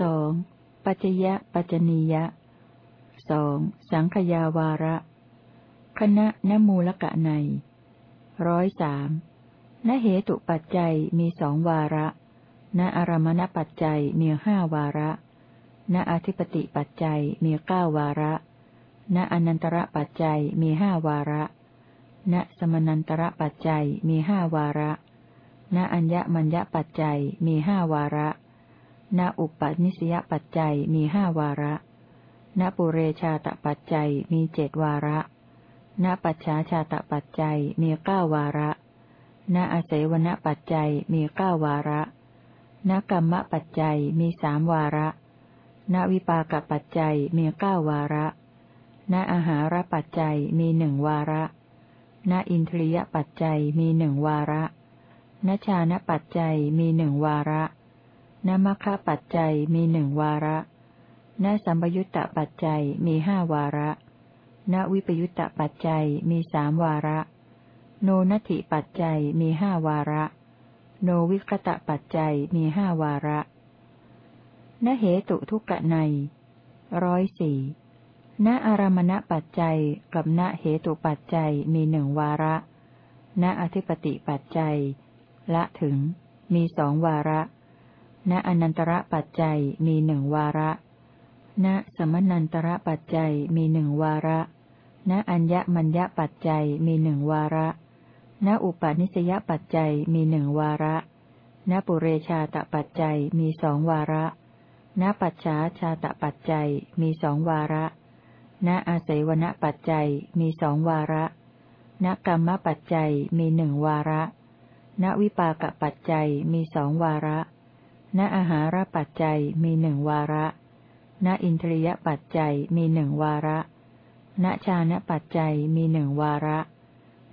สองปัจจยะปัจจนียะสองสังขยาวาระ คณะนมูลกะในร้อยสามนเหตุปัจจัยมีสองวาระ ณอารมณปัจจัยมีห้าวาระ ณอธิปติปัจจัยมีเก้าวาระ ณอนันตระปัจจัยมีห้าวาระ ณสมนันตระปัจจัยมีห้าวาระ ณอัญญมัญญปัจจัยมีห้าวาระ ณอุปนิสยปัจจัยมีห้าวาระ ณปุเรชาตปัจจัยมีเจดวาระ ณปัจฉาชาตปัจจัยมีเก้าวาระ ณอาศัยวณปัจจัยมีเก้าวาระ ณกรรมปัจจัยมีสามวาระ ณวิปากปัจจัยมีเก้าวาระ ณอาหารปัจจัยมีหนึ่งวาระ ณอินทรียปัจจัยมีหนึ่งวาระ ณชาณปัจจัยมีหนึ่งวาระ ณมัคคะปัจจัยมีหนึ่งวาระณสัมปยุตตปัจจัยมีห้าวาระณวิปยุตตปัจจัยมีสามวาระ โนนัตถิปัจจัยมีห้าวาระ โนวิคตะปัจจัยมีห้าวาระณเหตุทุกกะในร้อยสี่ณอารมณปัจจัยกับณเหตุปัจจัยมีหนึ่งวาระ ณอธิปติปัจจัย ละถึง มีสองวาระ ณอนันตระปัจจัยมีหนึ่งวาระ ณสมนันตระปัจจัยมีหนึ่งวาระ ณอัญญมัญญปัจจัยมีหนึ่งวาระ ณอุปาณิสยปัจจัยมีหนึ่งวาระ ณปุเรชาตปัจจัยมีสองวาระ ณปัจฉาชาตปัจจัยมีสองวาระ ณอาศัยวณปัจจัยมีสองวาระ ณกรรมปัจจัยมีหนึ่งวาระ ณวิปากปัจจัยมีสองวาระ ณอาหารปัจจัยมีหนึ่งวาระ ณอินทรียปัจจัยมีหนึ่งวาระ ณชาณปัจจัยมีหนึ่งวาระ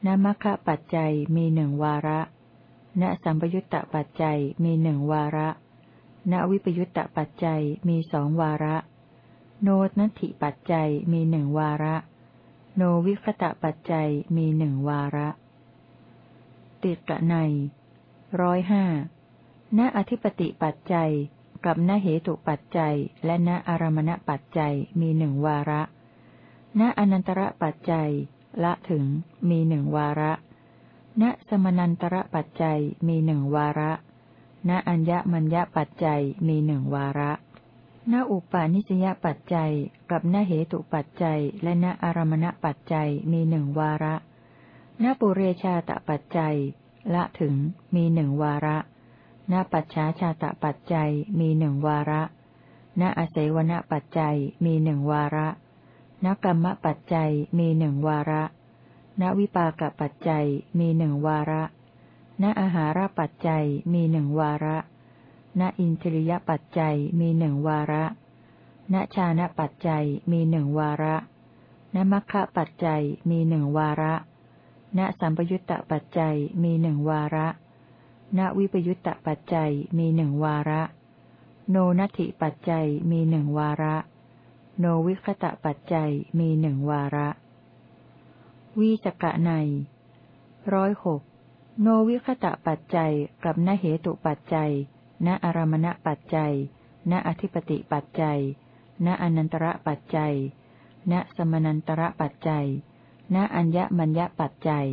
ณมัคคะปัจจัยมีหนึ่งวาระ ณสัมปยุตตปัจจัยมีหนึ่งวาระ ณวิปยุตตปัจจัยมีสองวาระ โนนัตถิปัจจัยมีหนึ่งวาระ โนวิคตะปัจจัยมีหนึ่งวาระ ติดกะในร้อยห้า ณอธิปติปัจจัย กับณเหตุปัจจัย และณอารมณปัจจัยมีหนึ่งวาระ ณอนันตระปัจจัย ละถึงมีหนึ่งวาระ ณสมนันตระปัจจัยมีหนึ่งวาระ ณอัญญมัญญปัจจัยมีหนึ่งวาระณอุปาณิสยปัจจัย กับณเหตุปัจจัย และณอารมณปัจจัยมีหนึ่งวาระณปุเรชาตปัจจัย ละถึงมีหนึ่งวาระ ณปัจฉาชาตปัจจัยมีหนึ่งวาระ ณอเสวนปัจจัยมีหนึ่งวาระ ณกรรมปัจจัยมีหนึ่งวาระ ณวิปากปัจจัยมีหนึ่งวาระ ณอาหารปัจจัยมีหนึ่งวาระ ณอินทริยปัจจัยมีหนึ่งวาระ ณชาณปัจจัยมีหนึ่งวาระณมัคคะปัจจัยมีหนึ่งวาระ ณสัมปยุตตปัจจัยมีหนึ่งวาระ ณวิปยุตตปัจจัยมีหนึ่งวาระ โนนัตถิปัจจัยมีหนึ่งวาระ โนวิคตะปัจจัยมีหนึ่งวาระ วิจกะในร้อยหกโนวิคตะปัจจัยกับนเหตุปัจจัย ณอารมณปัจจัย ณอธิปติปัจจัย ณอนันตระปัจจัย ณสมนันตระปัจจัย ณอัญญมัญญปัจจัย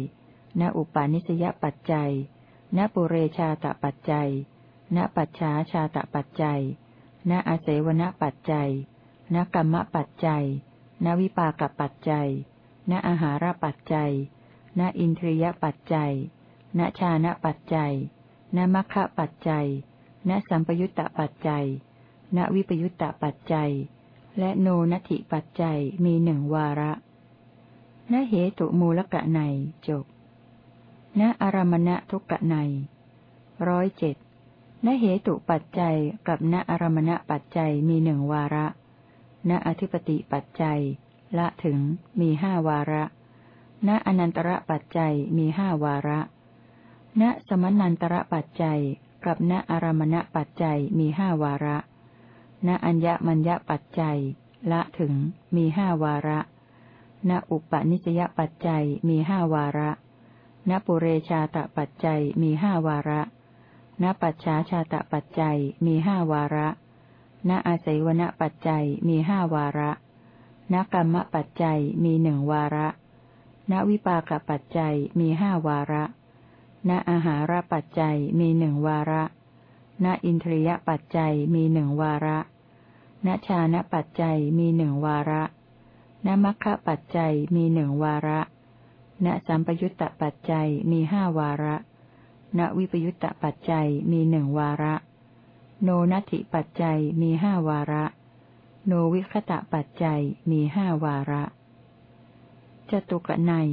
ณอุปาณิสยปัจจัย ณปุเรชาตปัจจัย ณปัจฉาชาตปัจจัย ณอาเสวนปัจจัย ณกรรมปัจจัย ณวิปากปัจจัย ณอาหารปัจจัย ณอินทรียปัจจัย ณชานะปัจจัย ณมัคคะปัจจัย ณสัมปยุตตปัจจัย ณวิปยุตตปัจจัย และโนนัติปัจจัยมีหนึ่งวาระณเหตุมูลกะในจบ ณอารมณะทุกกะในร้อยเจ็ดณเหตุปัจจัยกับณอารมณะปัจจัยมีหนึ่งวาระ ณอธิปติปัจจัย ละถึงมีห้าวาระ ณอนันตระปัจจัยมีห้าวาระ ณสมนันตระปัจจัยกับณอารมณปัจจัยมีห้าวาระ ณอัญญมัญญปัจจัย ละถึงมีห้าวาระ ณอุปนิสยปัจจัยมีห้าวาระ ณปุเรชาตปัจจัยมีห้าวาระณปัจฉาชาตปัจจัยมีห้าวาระณณอาศัยวณปัจจัยมีห้าวาระณกรรมปัจจัยมีหนึ่งวาระณวิปากปัจจัยมีห้าวาระณอาหารปัจจัยมีหนึ่งวาระณอินทรียปัจจัยมีหนึ่งวาระณชานะปัจจัยมีหนึ่งวาระณมัคคะปัจจัยมีหนึ่งวาระ ณสัมปยุตตปัจจัยมีห้าวาระ ณวิปยุตตปัจจัยมีหนึ่งวาระ โนนัตถิปัจจัยมีห้าวาระ โนวิคตะปัจจัยมีห้าวาระจตุกนัย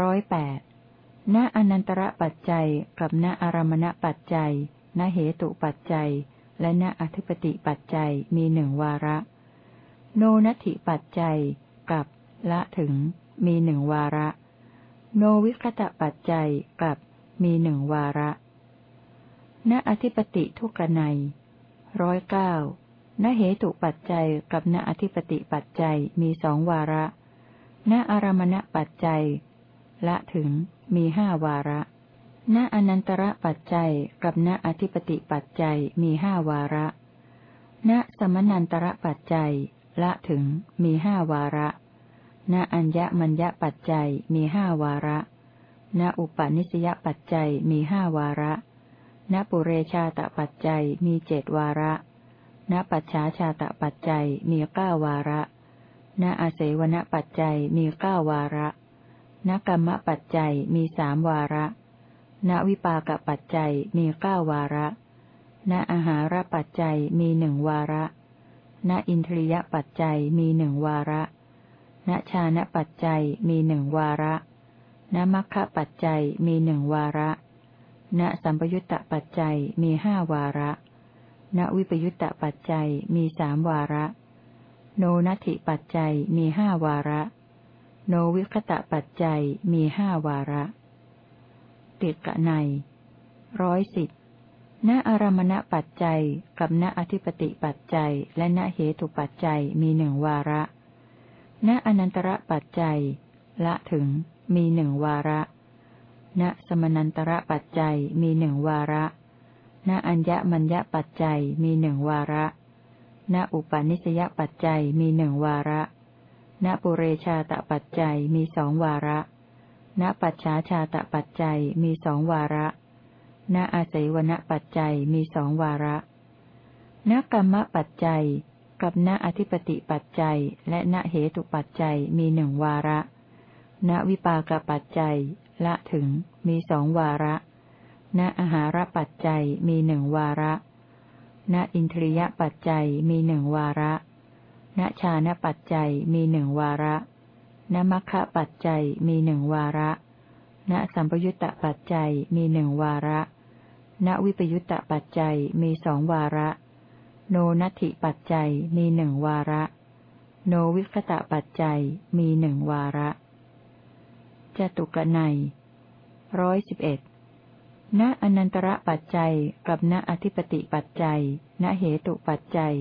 ร้อยแปดณอนันตระปัจจัยกับณอารมณปัจจัย ณเหตุปัจจัย และณอธิปติปัจจัยมีหนึ่งวาระ โนนัตถิปัจจัยกับละถึงมีหนึ่งวาระ โนวิคตะปัจจัยกับมีหนึ่งวาระ ณอธิปติทุกนัยร้อยเก้าณเหตุปัจจัยกับณอธิปติปัจจัยมีสองวาระ ณอารมณปัจจัย ละถึงมีห้าวาระ ณอนันตระปัจจัยกับณอธิปติปัจจัยมีห้าวาระ ณสมนันตระปัจจัย ละถึงมีห้าวาระ ณอัญญมัญญปัจจัยมีห้าวาระ ณอุปนิสยปัจจัยมีห้าวาระ ณปุเรชาตปัจจัยมีเจดวาระ ณปัจฉาชาตปัจจัยมีเก้าวาระ ณอาเสวนปัจจัยมีเก้าวาระ ณกรรมปัจจัยมีสามวาระ ณวิปากปัจจัยมีเก้าวาระ ณอาหารปัจจัยมีหนึ่งวาระ ณอินทรียปัจจัยมีหนึ่งวาระ ณชานะปัจจัยมีหนึ่งวาระณมัคคะปัจจัยมีหนึ่งวาระ ณสัมปยุตตปัจจัยมีห้าวาระ ณวิปยุตตปัจจัยมีสามวาระ โนนัตถิปัจจัยมีห้าวาระ โนวิคตะปัจจัยมีห้าวาระติกะในร้อยสิบณอารมณปัจจัยกับณอธิปติปัจจัยและณเหตุปัจจัยมีหนึ่งวาระ ณอนันตระปัจจัย ละถึง มีหนึ่งวาระ ณสมนันตระปัจจัยมีหนึ่งวาระ ณอัญญมัญญปัจจัยมีหนึ่งวาระ ณอุปนิสยปัจจัยมีหนึ่งวาระ ณปุเรชาตปัจจัยมีสองวาระ ณปัจฉาชาตปัจจัยมีสองวาระ ณอาศัยวณปัจจัยมีสองวาระณกรรมปัจจัย กับณอธิปติปัจจัย และณเหตุปัจจัยมีหนึ่งวาระ ณวิปากปัจจัย ละถึงมีสองวาระ ณอาหารปัจจัยมีหนึ่งวาระ ณอินทรียปัจจัยมีหนึ่งวาระ ณชาณปัจจัยมีหนึ่งวาระ ณมัคคะปัจจัยมีหนึ่งวาระ ณสัมปยุตตปัจจัยมีหนึ่งวาระ ณวิปยุตตปัจจัยมีสองวาระ โนนัตถิปัจจัยมีหนึ่งวาระ โนวิคตะปัจจัยมีหนึ่งวาระจตุกนัยร้อยสิบเอ็ดณอนันตระปัจจัยกับณอธิปติปัจจัย ณเหตุปัจจัย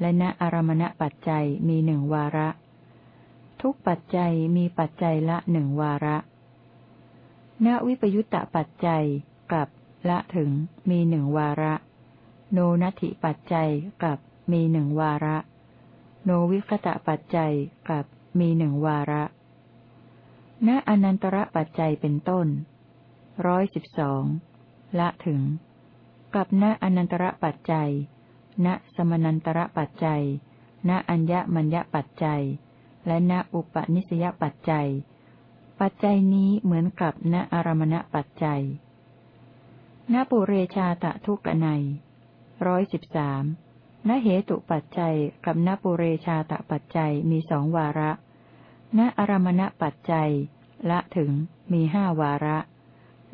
และณอารมณปัจจัยมีหนึ่งวาระ ทุกปัจจัยมีปัจจัยละหนึ่งวาระ ณวิปยุตตปัจจัยกับละถึงมีหนึ่งวาระ โนนัตถิปัจจัยกับมีหนึ่งวาระ โนวิคตะปัจจัยกับมีหนึ่งวาระ ณอนันตระปัจจัยเป็นต้นร้อยสิบสองละถึง กับณอนันตระปัจจัย ณสมนันตระปัจจัย ณอัญญมัญญปัจจัย และณอุปนิสยปัจจัย ปัจจัยนี้เหมือนกับณอารมณปัจจัย ณปุเรชาตะทุกนัย ร้อยสิบสามณเหตุปัจจัยกับณปุเรชาตะปัจจัยมีสองวาระ ณอารมณปัจจัย ละถึงมีห้าวาระ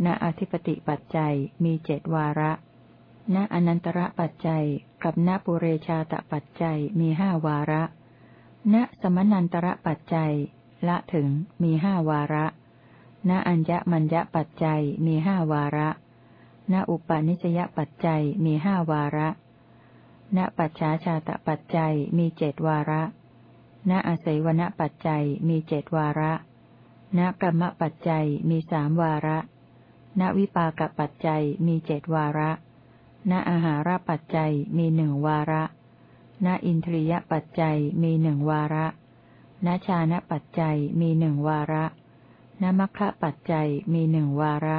ณอธิปติปัจจัยมีเจ็ดวาระ ณอนันตระปัจจัยกับณปุเรชาตปัจจัยมีห้าวาระ ณสมนันตระปัจจัย ละถึงมีห้าวาระ ณอัญญมัญญปัจจัยมีห้าวาระ ณอุปาณิสยปัจจัยมีห้าวาระ ณปัจฉาชาตปัจจัยมีเจ็ดวาระ ณอาศัยวณปัจจัยมีเจดวาระ ณกรรมปัจจัยมีสามวาระ ณวิปากปัจจัยมีเจดวาระ ณอาหารปัจจัยมีหนึ่งวาระ ณอินทรียปัจจัยมีหนึ่งวาระ ณชานะปัจจัยมีหนึ่งวาระ ณมัคคะปัจจัยมีหนึ่งวาระ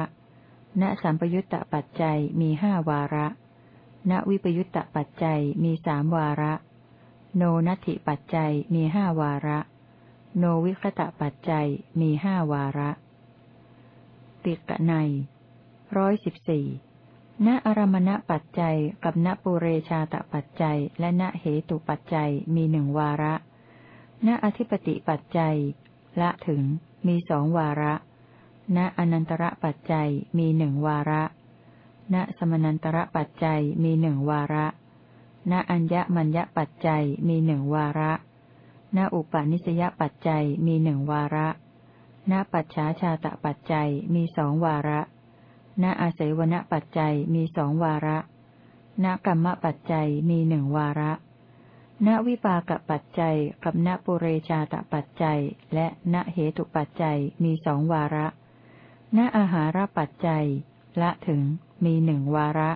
ณสัมปยุตตปัจจัยมีห้าวาระ ณวิปยุตตปัจจัยมีสามวาระ โนนัตถิปัจจัยมีห้าวาระ โนวิคตะปัจจัยมีห้าวาระ ติกะในร้อยสิบสี่ณอารมณปัจจัยกับณปุเรชาตปัจจัย และณเหตุปัจจัยมีหนึ่งวาระ ณอธิปติปัจจัย ละถึงมีสองวาระ ณอนันตระปัจจัยมีหนึ่งวาระ ณสมนันตระปัจจัยมีหนึ่งวาระ ณอัญญมัญญปัจจัยมีหนึ่งวาระ ณอุปาณิสยปัจจัยมีหนึ่งวาระ ณปัจฉาชาตปัจจัยมีสองวาระ ณอาศัยวณปัจจัยมีสองวาระ ณกรรมปัจจัยมีหนึ่งวาระณวิปากปัจจัยกับณปุเรชาตปัจจัย และณเหตุปัจจัยมีสองวาระ ณอาหารปัจจัย ละถึงมีหนึ่งวาระ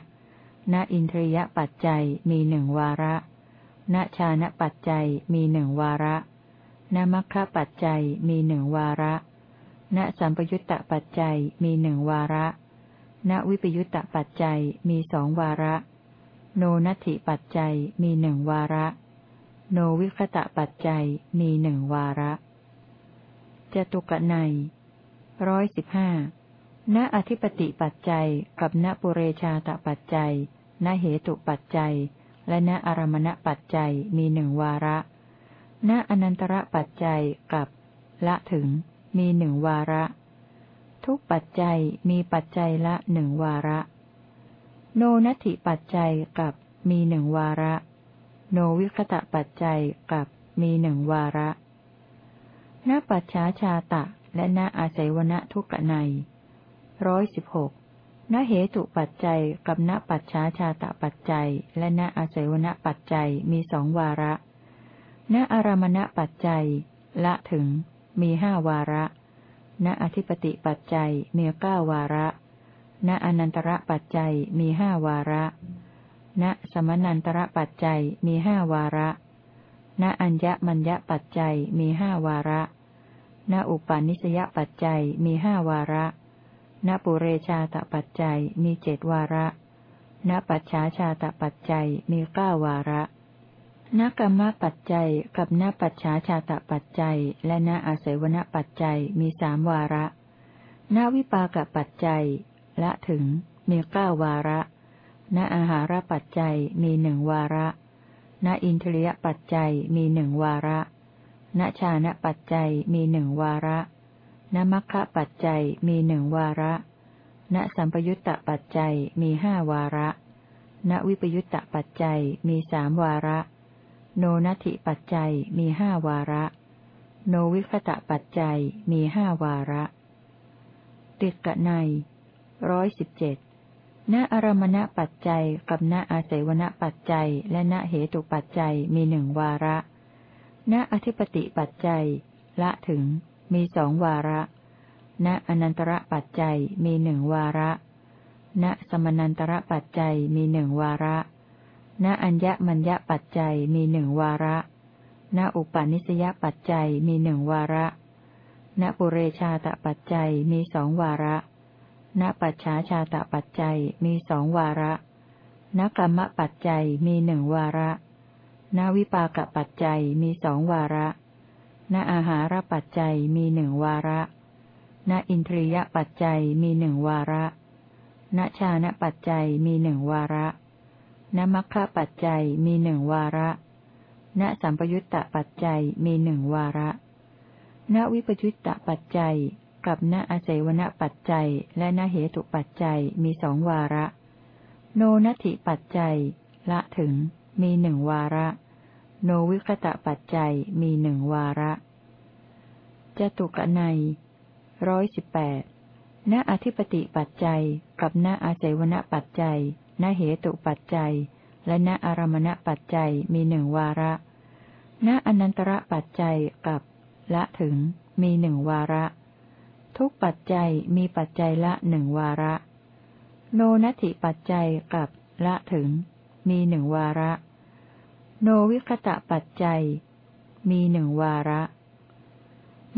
ณอินทรียปัจจัยมีหนึ่งวาระ ณชานะปัจจัยมีหนึ่งวาระ ณมัคคะปัจจัยมีหนึ่งวาระ ณสัมปยุตตปัจจัยมีหนึ่งวาระ ณวิปยุตตปัจจัยมีสองวาระ โนนัตถิปัจจัยมีหนึ่งวาระ โนวิคตะปัจจัยมีหนึ่งวาระจตุกนัย ร้อยสิบห้าณอธิปติปัจจัย กับณปุเรชาตปัจจัย ณเหตุปัจจัย และณอารมณปัจจัยมีหนึ่งวาระ ณอนันตระปัจจัยกับ ละถึง มีหนึ่งวาระ ทุกปัจจัยมีปัจจัยละหนึ่งวาระ โนนัตถิปัจจัยกับ มีหนึ่งวาระ โนวิคตะปัจจัยกับ มีหนึ่งวาระณปัจฉาชาตะ และณอาศัยวณทุกกะในร้อยสิบหกณเหตุปัจจัยกับณปัจฉาชาตะปัจจัย และณอาศัยวณปัจจัยมีสองวาระ ณอารมณปัจจัย ละถึง มีห้าวาระ ณอธิปติปัจจัยมีเก้าวาระ ณอนันตระปัจจัยมีห้าวาระ ณสมนันตระปัจจัยมีห้าวาระ ณอัญญมัญญปัจจัยมีห้าวาระ ณอุปาณิสยปัจจัยมีห้าวาระ ณปุเรชาตปัจจัยมีเจดวาระ ณปัจฉาชาตปัจจัยมีเก้าวาระนกรรมปัจจัยกับนปัจฉาชาตปัจจัย และนอาศัยวณปัจจัยมีสามวาระนวิปากปัจจัยละถึงมีเก้าวาระ ณอาหารปัจจัยมีหนึ่งวาระ ณอินทรียปัจจัยมีหนึ่งวาระ ณชานะปัจจัยมีหนึ่งวาระ ณมัคคะปัจจัยมีหนึ่งวาระ ณสัมปยุตตปัจจัยมีห้าวาระ ณวิปยุตตปัจจัยมีสามวาระ โนนัตถิปัจจัยมีห้าวาระ โนวิคตะปัจจัยมีห้าวาระ ติดกะในร้อยสิบเจ็ดณอารมณปัจจัยกับณอาศัยวณปัจจัย และณเหตุปัจจัยมีหนึ่งวาระ ณอธิปติปัจจัย ละถึง มีสองวาระ ณอนันตระปัจจัยมีหนึ่งวาระ ณสมนันตระปัจจัยมีหนึ่งวาระ ณอัญญมัญญปัจจัยมีหนึ่งวาระ ณอุปาณิสยปัจจัยมีหนึ่งวาระ ณปุเรชาตปัจจัยมีสองวาระ ณปัจฉาชาตปัจจัยมีสองวาระ ณกรรมปัจจัยมีหนึ่งวาระ ณวิปากปัจจัยมีสองวาระ ณอาหารปัจจัยมีหนึ่งวาระ ณอินทรียปัจจัยมีหนึ่งวาระ ณชานะปัจจัยมีหนึ่งวาระณมัคคะปัจจัยมีหนึ่งวาระ ณสัมปยุตตปัจจัยมีหนึ่งวาระ ณวิปยุตตปัจจัยกับณอาศัยวณปัจจัย และณเหตุปัจจัยมีสองวาระ โนนัตถิปัจจัย ละถึงมีหนึ่งวาระ โนวิคตะปัจจัยมีหนึ่งวาระจตุกนัยร้อยสิบแปดณอธิปติปัจจัย กับณอาศัยวณปัจจัย ณเหตุปัจจัย และณอารมณปัจจัยมีหนึ่งวาระ ณอนันตระปัจจัยกับ ละถึงมีหนึ่งวาระ ทุกปัจจัยมีปัจจัยละหนึ่งวาระ โนนัตถิปัจจัยกับ ละถึง มีหนึ่งวาระ โนวิคตะปัจจัย มีหนึ่งวาระ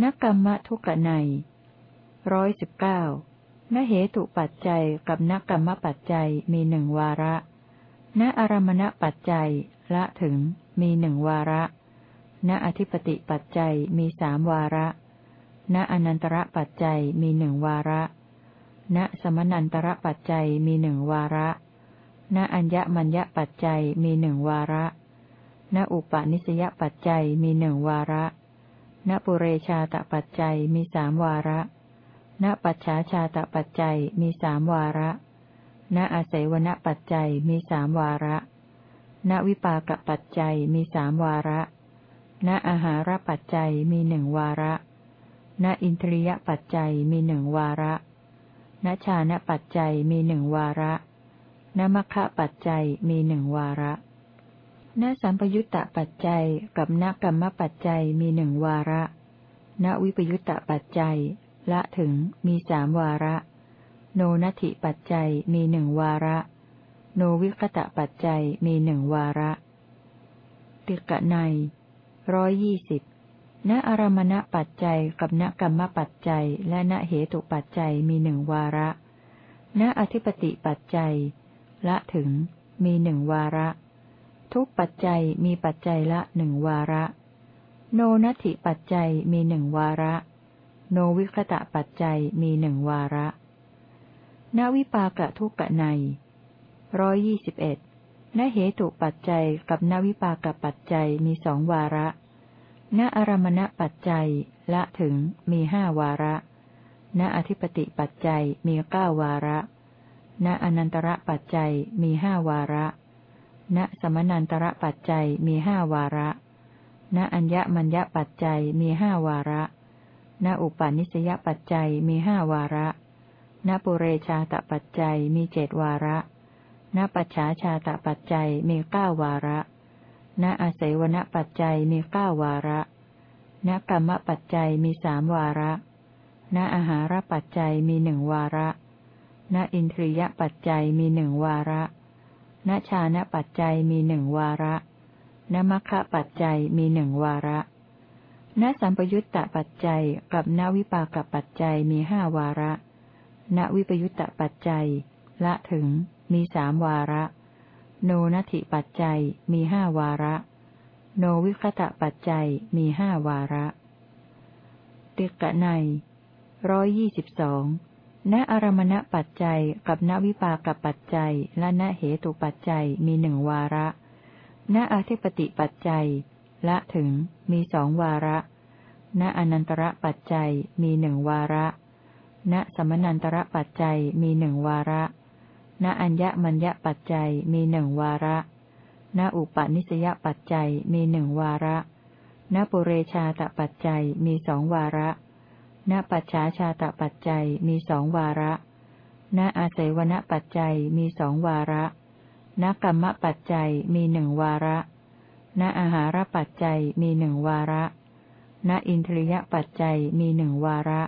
นกรรมทุกะในร้อยสิบเก้านเหตุปัจจัยกับนกรรมปัจจัยมีหนึ่งวาระณอารมณปัจจัยละถึงมีหนึ่งวาระณอธิปติปัจจัยมีสามวาระณอนันตระปัจจัยมีหนึ่งวาระณสมนันตระปัจจัยมีหนึ่งวาระณอัญญมัญญปัจจัยมีหนึ่งวาระ ณอุปนิสยปัจจัยมีหนึ่งวาระ ณปุเรชาตปัจจัยมีสามวาระ ณปัจฉาชาตปัจจัยมีสามวาระ ณอาศัยวณปัจจัยมีสามวาระ ณวิปากปัจจัยมีสามวาระ ณอาหารปัจจัยมีหนึ่งวาระ ณอินทรียปัจจัยมีหนึ่งวาระณชานะปัจจัยมีหนึ่งวาระณมัคคะปัจจัยมีหนึ่งวาระ ณสัมปยุตตปัจจัยกับณกรรมปัจจัยมีหนึ่งวาระ ณวิปยุตตปัจจัย ละถึงมีสามวาระ โนนัตถิปัจจัยมีหนึ่งวาระ โนวิคตะปัจจัยมีหนึ่งวาระ ติกะในร้อยยี่สิบณอารมณปัจจัยกับณกรรมปัจจัย และณเหตุปัจจัยมีหนึ่งวาระ ณอธิปติปัจจัย ละถึงมีหนึ่งวาระ ทุกปัจจัยมีปัจจัยละหนึ่งวาระ โนนัตถิปัจจัยมีหนึ่งวาระ โนวิคตะปัจจัยมีหนึ่งวาระนวิปากะทุกกะในร้อยยี่สิบเอ็ดนเหตุปัจจัยกับนวิปากะปัจจัยมีสองวาระ ณอารมณปัจจัยละถึงมีห้าวาระ ณอธิปติปัจจัยมีเก้าวาระ ณอนันตระปัจจัยมีห้าวาระ ณสมนันตระปัจจัยมีห้าวาระ ณอัญญมัญญปัจจัยมีห้าวาระ ณอุปาณิสยปัจจัยมีห้าวาระ ณปุเรชาตปัจจัยมีเจดวาระ ณปัจฉาชาตปัจจัยมีเก้าวาระ ณอาศัยวณปัจจัยมีเก้าวาระณกรรมปัจจัยมีสามวาระ ณอาหารปัจจัยมีหนึ่งวาระ ณอินทรียปัจจัยมีหนึ่งวาระ ณชานะปัจจัยมีหนึ่งวาระณมัคคะปัจจัยมีหนึ่งวาระณสัมปยุตตปัจจัยกับณวิปากปัจจัยมีห้าวาระ ณวิปยุตตปัจจัย ละถึงมีสามวาระ โนนัติปัจจัยมีห้าวาระ โนวิคตะปัจจัยมีห้าวาระ ติกะในร้อยยี่สิบสอง ณอารมณปัจจัยกับณวิปากปัจจัยและณเหตุปัจจัยมีหนึ่งวาระ ณอธิปติปัจจัย ละถึงมีสองวาระ ณอนันตระปัจจัยมีหนึ่งวาระ ณสมนันตระปัจจัยมีหนึ่งวาระ ณอัญญมัญญปัจจัยมีหนึ่งวาระ ณอุปนิสยปัจจัยมีหนึ่งวาระ ณปุเรชาตปัจจัยมีสองวาระ ณปัจฉาชาตปัจจัยมีสองวาระ ณอาศัยวณปัจจัยมีสองวาระ ณกรรมปัจจัยมีหนึ่งวาระ ณอาหารปัจจัยมีหนึ่งวาระ ณอินทรียปัจจัยมีหนึ่งวาระ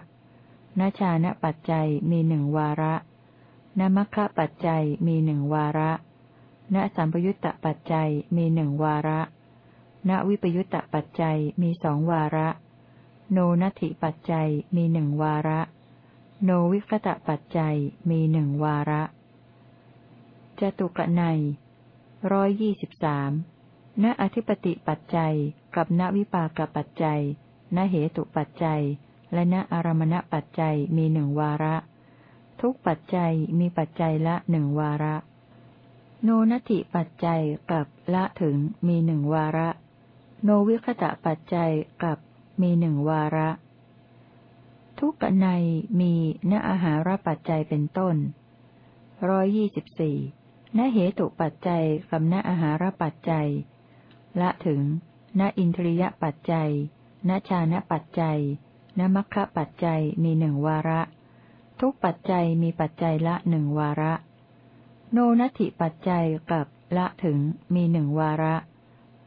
ณชานะปัจจัยมีหนึ่งวาระณมัคคะปัจจัยมีหนึ่งวาระ ณสัมปยุตตปัจจัยมีหนึ่งวาระ ณวิปยุตตปัจจัยมีสองวาระ โนนัตถิปัจจัยมีหนึ่งวาระ โนวิคตะปัจจัยมีหนึ่งวาระจตุกนัยร้อยยี่สิบสามณอธิปติปัจจัยกับณวิปากปัจจัย ณเหตุปัจจัย และณอารมณปัจจัยมีหนึ่งวาระ ทุกปัจจัยมีปัจจัยละหนึ่งวาระ โนนัตถิปัจจัยกับละถึงมีหนึ่งวาระ โนวิคตะปัจจัยกับ มีหนึ่งวาระ ทุกในมีณอาหารปัจจัยเป็นต้นร้อยยี่สิบสี่ณเหตุปัจจัยกับณอาหารปัจจัย ละถึง ณอินทริยปัจจัย ณชานะปัจจัย ณมัคคะปัจจัยมีหนึ่งวาระ ทุกปัจจัยมีปัจจัยละหนึ่งวาระ โนนัตถิปัจจัยกับละถึงมีหนึ่งวาระ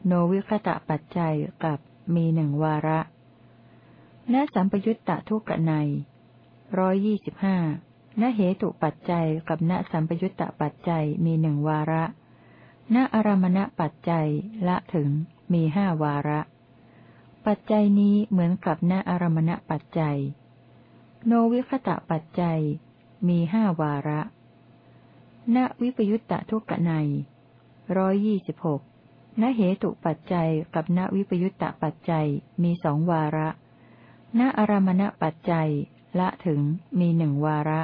โนวิคตะปัจจัยกับมีหนึ่งวาระ ณสัมปยุตตะทุกะในร้อยยี่สิบห้าณเหตุปัจจัยกับณสัมปยุตตะปัจจัยมีหนึ่งวาระ ณอารมณปัจจัยละถึงมีห้าวาระ ปัจจัยนี้เหมือนกับณอารมณปัจจัย โนวิคตะปัจจัยมีห้าวาระ ณวิปยุตตะทุกกะในร้อยยี่สิบหกณเหตุปัจจัยกับณวิปยุตตะปัจจัยมีสองวาระ ณอารมณปัจจัย ละถึงมีหนึ่งวาระ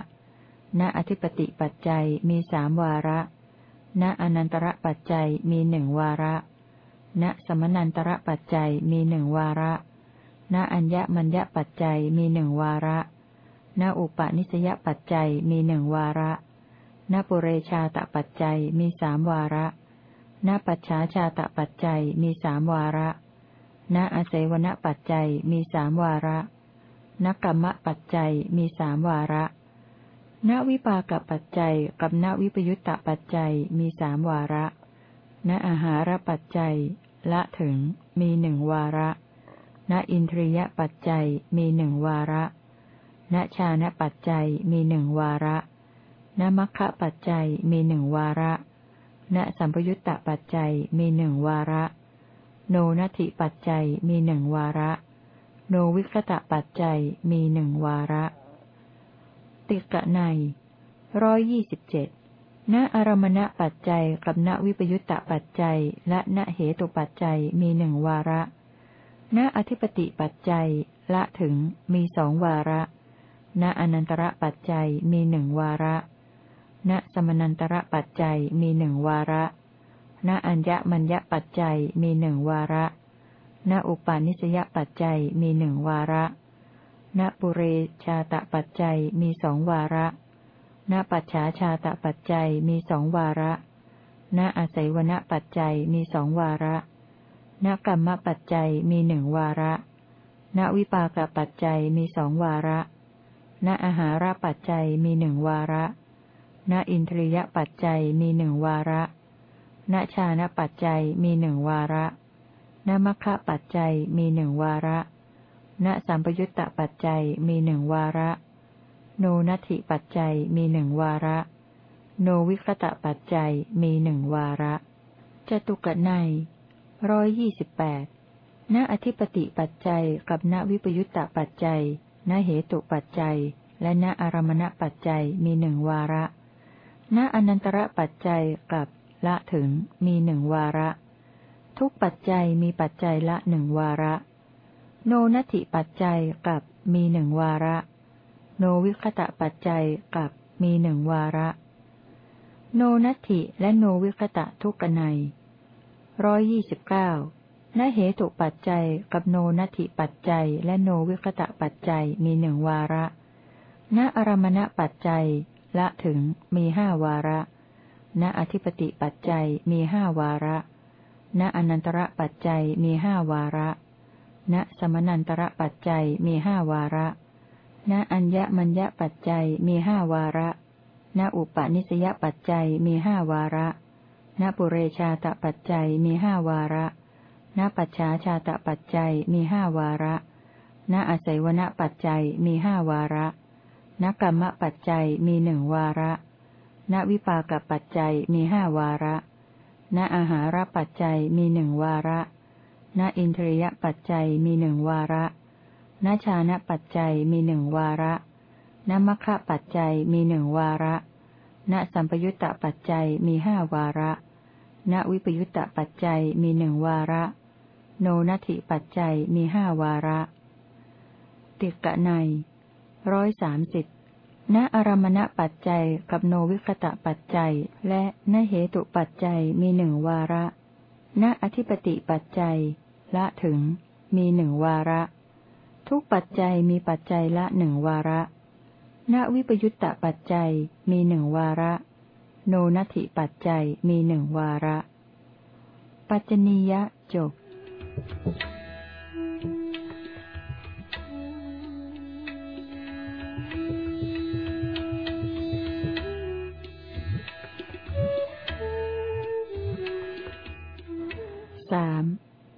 ณอธิปติปัจจัยมีสามวาระ ณอนันตระปัจจัยมีหนึ่งวาระ ณสมนันตระปัจจัยมีหนึ่งวาระ ณอัญญมัญญปัจจัยมีหนึ่งวาระ ณอุปนิสยปัจจัยมีหนึ่งวาระณปุเรชาตปัจจัยมีสามวาระ ณปัจฉาชาตปัจจัยมีสามวาระ ณอาศัยวณปัจจัยมีสามวาระณกรรมปัจจัยมีสามวาระณวิปากปัจจัยกับณวิปยุตตปัจจัยมีสามวาระณอาหารปัจจัย ละถึงมีหนึ่งวาระณอินทรียปัจจัยมีหนึ่งวาระณชาณปัจจัยมีหนึ่งวาระณมัคคะปัจจัยมีหนึ่งวาระณสัมปยุตตปัจจัยมีหนึ่งวาระ โนนัตถิปัจจัยมีหนึ่งวาระ โนวิคตะปัจจัยมีหนึ่งวาระ ติกะในร้อยยี่สิบเจ็ดณอารมณปัจจัยกับณวิปยุตตปัจจัย และณเหตุปัจจัยมีหนึ่งวาระ ณอธิปติปัจจัยละถึงมีสองวาระ ณอนันตระปัจจัยมีหนึ่งวาระ ณสมนันตระปัจจัยมีหนึ่งวาระ ณอัญญมัญญปัจจัยมีหนึ่งวาระ ณอุปาณิสยปัจจัยมีหนึ่งวาระ ณปุเรชาตปัจจัยมีสองวาระ ณปัจฉาชาตปัจจัยมีสองวาระ ณอาศัยวณปัจจัยมีสองวาระ ณกรรมปัจจัยมีหนึ่งวาระ ณวิปากปัจจัยมีสองวาระ ณอาหารปัจจัยมีหนึ่งวาระ ณอินทรียปัจจัยมีหนึ่งวาระ ณชาณปัจจัยมีหนึ่งวาระณมัคคะปัจจัยมีหนึ่งวาระ ณสัมปยุตตปัจจัยมีหนึ่งวาระ โนนัตถิปัจจัยมีหนึ่งวาระ โนวิคตะปัจจัยมีหนึ่งวาระ จตุกนัยร้อยยี่สิบแปดณอธิปติปัจจัยกับณวิปยุตตปัจจัย ณเหตุปัจจัย และณอารมณปัจจัยมีหนึ่งวาระ ณอนันตระปัจจัยกับ ละถึงมีหนึ่งวาระ ทุกปัจจัยมีปัจจัยละหนึ่งวาระ โนนัตถิปัจจัยกับมีหนึ่งวาระ โนวิคตะปัจจัยกับมีหนึ่งวาระ โนนัตถิและโนวิคตะทุกกนัยร้อยยี่สิบเก้านเหตุปัจจัยกับโนนัตถิปัจจัย และโนวิคตะปัจจัยมีหนึ่งวาระ ณอารมณปัจจัย ละถึงมีห้าวาระ ณอธิปติปัจจัยมีห้าวาระ ณอนันตระปัจจัยมีห้าวาระ ณสมนันตระปัจจัยมีห้าวาระ ณอัญญมัญญปัจจัยมีห้าวาระ ณอุปนิสยปัจจัยมีห้าวาระ ณปุเรชาตปัจจัยมีห้าวาระณปัจฉาชาตปัจจัยมีห้าวาระ ณอาศัยวณปัจจัยมีห้าวาระนกรรมปัจจัยมีหนึ่งวาระ ณวิปากปัจจัยมีห้าวาระ ณอาหารปัจจัยมีหนึ่งวาระ ณอินทรียปัจจัยมีหนึ่งวาระ ณชานะปัจจัยมีหนึ่งวาระ ณมัคคะปัจจัยมีหนึ่งวาระ ณสัมปยุตตปัจจัยมีห้าวาระ ณวิปยุตตปัจจัยมีหนึ่งวาระ โนนัตถิปัจจัยมีห้าวาระ ติกะในร้อยสามสิบ ณอารมณปัจจัยกับโนวิคตะปัจจัย และณเหตุปัจจัยมีหนึ่งวาระ ณอธิปติปัจจัย ละถึง มีหนึ่งวาระ ทุกปัจจัยมีปัจจัยละหนึ่งวาระ ณวิปยุตตปัจจัยมีหนึ่งวาระ โนนัตถิปัจจัยมีหนึ่งวาระ ปัจจนียะจบ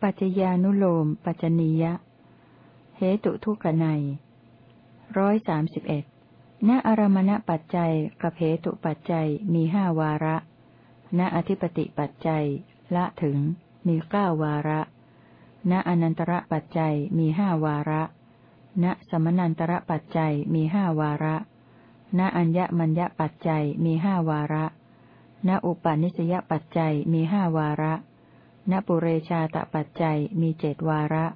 ปัจจญานุโลม ปัจจนียะ เหตุทุกนัยร้อยสามสิบเอ็ดณอารมณปัจจัยกับเหตุปัจจัยมีห้าวาระ ณอธิปติปัจจัย ละถึง มีเก้าวาระ ณอนันตระปัจจัยมีห้าวาระ ณสมนันตระปัจจัยมีห้าวาระ ณอัญญมัญญปัจจัยมีห้าวาระ ณอุปาณิสยปัจจัยมีห้าวาระ ณปุเรชาตปัจจัยมีเจดวาระ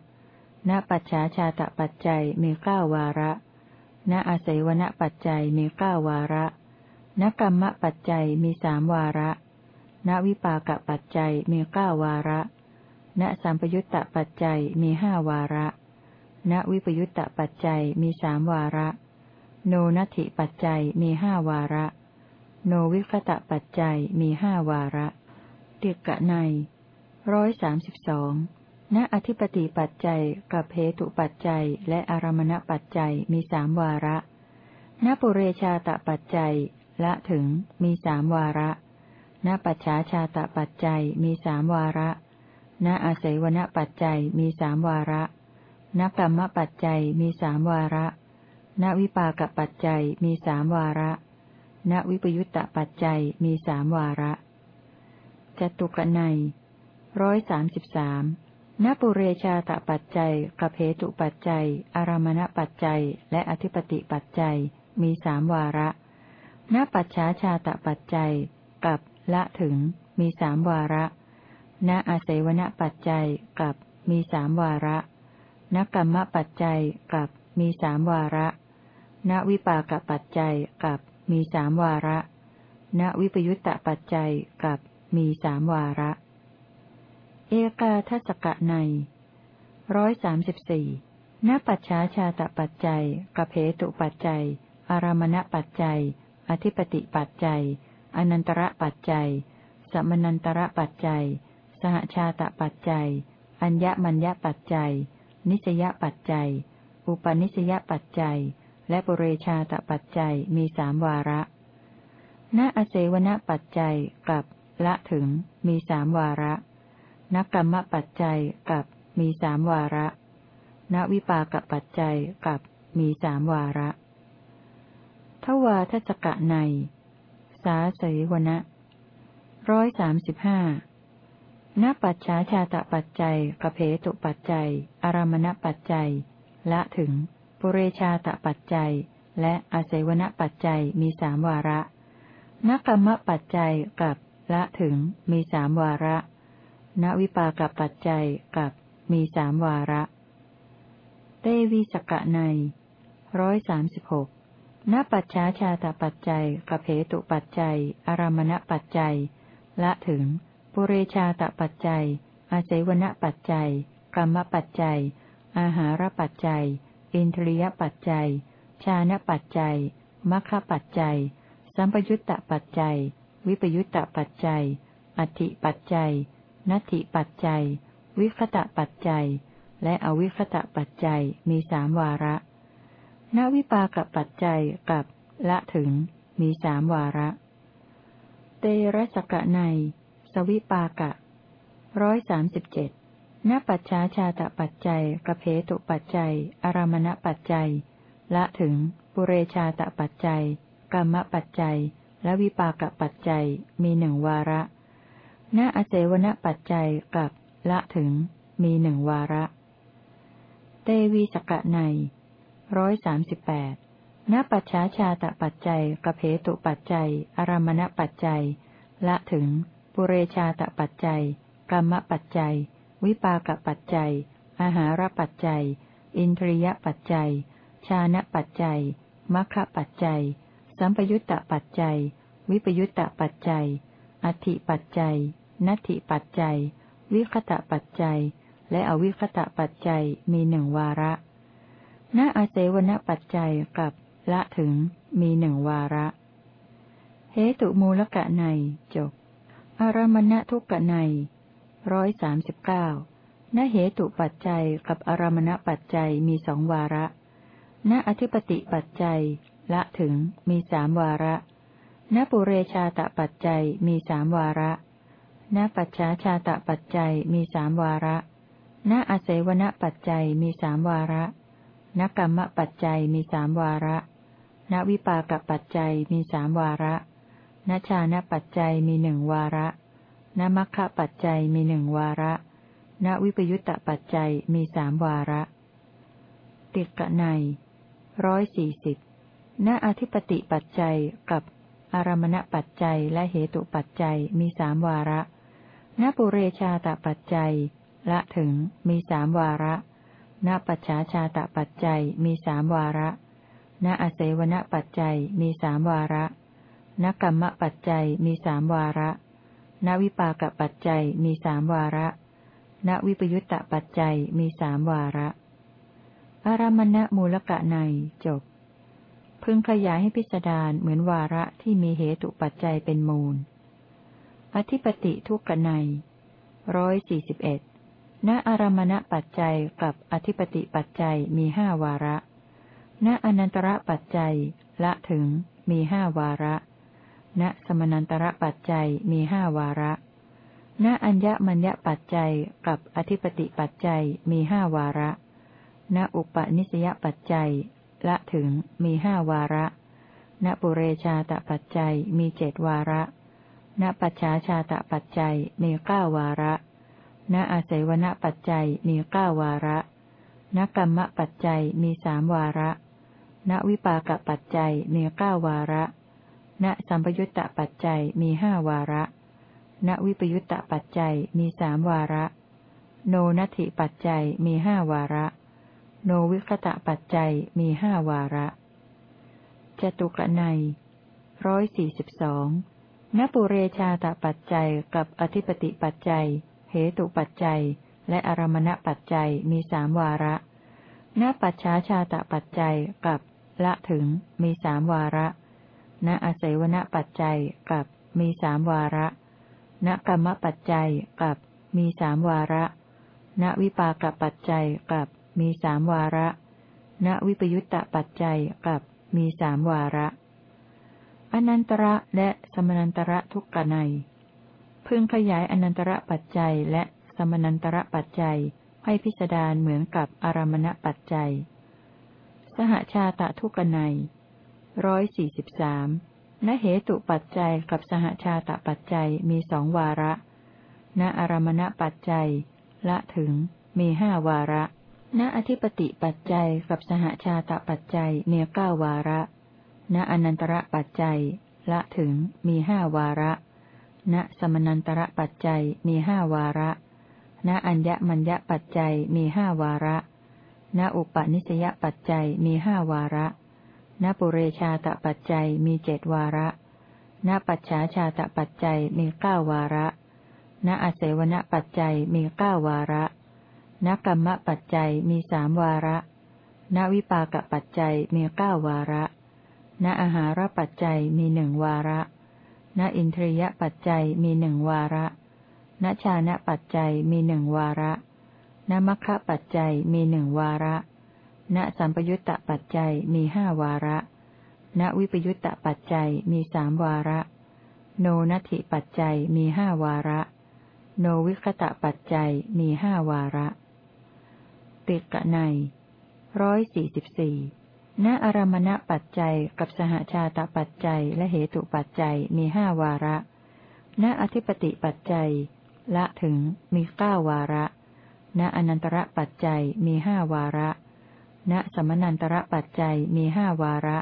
ณปัจฉาชาตปัจจัยมีเก้าวาระ ณอาศัยวณปัจจัยมีเก้าวาระ ณกรรมปัจจัยมีสามวาระ ณวิปากปัจจัยมีเก้าวาระ ณสัมปยุตตปัจจัยมีห้าวาระ ณวิปยุตตปัจจัยมีสามวาระ โนนัตถิปัจจัยมีห้าวาระ โนวิคตะปัจจัยมีห้าวาระติกะใน ร้อยสามสิบสองณอธิปติปัจจัยกับเหตุปัจจัย และอารมณปัจจัยมีสามวาระ ณปุเรชาตปัจจัย ละถึงมีสามวาระ ณปัจฉาชาตปัจจัยมีสามวาระ ณอาศัยวณปัจจัยมีสามวาระ ณกรรมปัจจัยมีสามวาระ ณวิปากปัจจัยมีสามวาระ ณวิปยุตตปัจจัยมีสามวาระจตุกนัย ร้อยสามสิบสามณปุเรชาตปัจจัยกับเหตุปัจจัย อารมณปัจจัย และอธิปติปัจจัย มีสามวาระณปัจฉาชาตปัจจัย กับละถึง มีสามวาระณอาศัยวณปัจจัย กับมีสามวาระณกรรมปัจจัย กับมีสามวาระณวิปากปัจจัย กับมีสามวาระณวิปยุตตปัจจัย กับมีสามวาระ เอกาทศกะในร้อยสามสิบสี่ณปัจฉาชาตปัจจัยกับเหตุปัจจัย อารมณปัจจัย อธิปติปัจจัย อนันตระปัจจัย สมนันตระปัจจัย สหชาตปัจจัย อัญญมัญญปัจจัย นิสยปัจจัย อุปนิสยปัจจัย และปุเรชาตปัจจัยมีสามวาระ ณอเสวนปัจจัยกับละถึงมีสามวาระ นกรรมปัจจัยกับมีสามวาระณวิปากปัจจัยกับมีสามวาระทวาทศกะใน สาเสวนะร้อยสามสิบห้าณปัจฉาชาตปัจจัยกเพตุปัจจัย อารมณปัจจัย ละถึง ปุเรชาตปัจจัย และอาศัยวณปัจจัยมีสามวาระนกรรมปัจจัยกับละถึงมีสามวาระ ณวิปากปัจจัยกับมีสามวาระ เตวิสกะในร้อยสามสิบหกณปัจฉาชาตปัจจัยกับเหตุปัจจัย อารมณปัจจัย ละถึง ปุเรชาตปัจจัย อาศัยวณปัจจัย กรรมปัจจัย อาหารปัจจัย อินทรียปัจจัย ชานะปัจจัยมัคคปัจจัย สัมปยุตตปัจจัย วิปยุตตปัจจัย อธิปัจจัย นัตถิปัจจัย วิคตะปัจจัย และอวิคตะปัจจัยมีสามวาระณวิปากปัจจัยกับละถึงมีสามวาระ เตระสกะใน สวิปากะร้อยสามสิบเจ็ดณปัจฉาชาตปัจจัยกเพตุปัจจัย อารมณปัจจัย ละถึงปุเรชาตปัจจัย กรรมปัจจัย และวิปากปัจจัยมีหนึ่งวาระ ณอเสวนปัจจัยกับละถึง มีหนึ่งวาระ เตวีสกะในร้อยสามสิบแปดณปัจฉาชาตปัจจัยกับเหตุปัจจัย อารมณปัจจัย ละถึง ปุเรชาตปัจจัย กรรมปัจจัย วิปากปัจจัย อาหารปัจจัย อินทรียปัจจัย ชานะปัจจัยมัคคปัจจัย สัมปยุตตปัจจัย วิปยุตตปัจจัย อธิปัจจัย นัตถิปัจจัย วิคตะปัจจัย และอวิคตะปัจจัยมีหนึ่งวาระณอาเสวนปัจจัยกับละถึงมีหนึ่งวาระ เหตุมูลกะในจบ อารมณทุกกะในร้อยสามสิบเก้าณเหตุปัจจัยกับอารมณปัจจัยมีสองวาระ ณอธิปติปัจจัย ละถึงมีสามวาระ ณปุเรชาตปัจจัยมีสามวาระ ณปัจฉาชาตะปัจจัยมีสามวาระ ณอาศัยวณปัจจัยมีสามวาระณกรรมปัจจัยมีสามวาระ ณวิปากปัจจัยมีสามวาระ ณชาณปัจจัยมีหนึ่งวาระ ณมัคคะปัจจัยมีหนึ่งวาระ ณวิปยุตตปัจจัยมีสามวาระ ติกะในร้อยสี่สิบณอธิปติปัจจัยกับอารมณปัจจัยและเหตุปัจจัยมีสามวาระ ณปุเรชาตปัจจัย ละถึงมีสามวาระ ณปัจฉาชาตปัจจัยมีสามวาระ ณอเสวนปัจจัยมีสามวาระ ณกรรมปัจจัยมีสามวาระ ณวิปากปัจจัยมีสามวาระ ณวิปยุตตปัจจัยมีสามวาระ อารมณมูลกะในจบ พึงขยายให้พิสดารเหมือนวาระที่มีเหตุปัจจัยเป็นมูล อธิปติทุกกในร้อยสี่สิบเอ็ดณอารมณปัจจัยกับอธิปติปัจจัยมีห้าวาระ ณอนันตระปัจจัยละถึงมีห้าวาระ ณสมนันตระปัจจัยมีห้าวาระ ณอัญญมัญญปัจจัยกับอธิปติปัจจัยมีห้าวาระ ณอุปนิสยปัจจัยละถึงมีห้าวาระ ณปุเรชาตปัจจัยมีเจดวาระ ณปัจฉาชาตปัจจัยมีเก้าวาระ ณอาศัยวณปัจจัยมีเก้าวาระ ณกรรมปัจจัยมีสามวาระ ณวิปากปัจจัยมีเก้าวาระ ณสัมปยุตตปัจจัยมีห้าวาระ ณวิปยุตตปัจจัยมีสามวาระ โนนัตถิปัจจัยมีห้าวาระ โนวิคตะปัจจัยมีห้าวาระจตุกนัยร้อยสี่สิบสอง นปุเรชาตปัจจัยกับอธิปติปัจจัย เหตุปัจจัย และอารมณปัจจัยมีสามวาระณปัจฉาชาตปัจจัยกับละถึงมีสามวาระณอาศัยวณปัจจัยกับมีสามวาระณกรรมปัจจัยกับมีสามวาระณวิปากปัจจัยกับมีสามวาระณวิปยุตตปัจจัยกับมีสามวาระ อนันตระและสมนันตระทุกกนัย พึงขยายอนันตระปัจจัยและสมนันตระปัจจัยให้พิสดารเหมือนกับอารมณปัจจัย สหชาตะทุกนัยร้อยสี่สิบสามณเหตุปัจจัยกับสหชาตะปัจจัยมีสองวาระ ณอารมณปัจจัย ละถึงมีห้าวาระ ณอธิปติปัจจัยกับสหชาตะปัจจัยมีเก้าวาระ ณอนันตระปัจจัย ละถึงมีห้าวาระ ณสมนันตระปัจจัยมีห้าวาระ ณอัญญมัญญปัจจัยมีห้าวาระ ณอุปนิสยปัจจัยมีห้าวาระณปุเรชาตปัจจัยมีเจดวาระ ณปัจฉาชาตปัจจัยมีเก้าวาระ ณอเสวนปัจจัยมีเก้าวาระณกรรมปัจจัยมีสามวาระ ณวิปากปัจจัยมีเก้าวาระ ณอาหารปัจจัยมีหนึ่งวาระ ณอินทรียปัจจัยมีหนึ่งวาระ ณชานะปัจจัยมีหนึ่งวาระ ณมัคคะปัจจัยมีหนึ่งวาระ ณสัมปยุตตปัจจัยมีห้าวาระ ณวิปยุตตปัจจัยมีสามวาระ โนนัตถิปัจจัยมีห้าวาระ โนวิคตะปัจจัยมีห้าวาระ ติกะในร้อยสี่สิบสี่ ณอารมณปัจจัยกับสหชาตปัจจัยและเหตุปัจจัยมีห้าวาระ ณอธิปติปัจจัย ละถึงมีเก้าวาระ ณอนันตระปัจจัยมีห้าวาระ ณสมนันตระปัจจัยมีห้าวาระ